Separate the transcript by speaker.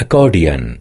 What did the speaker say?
Speaker 1: accordion.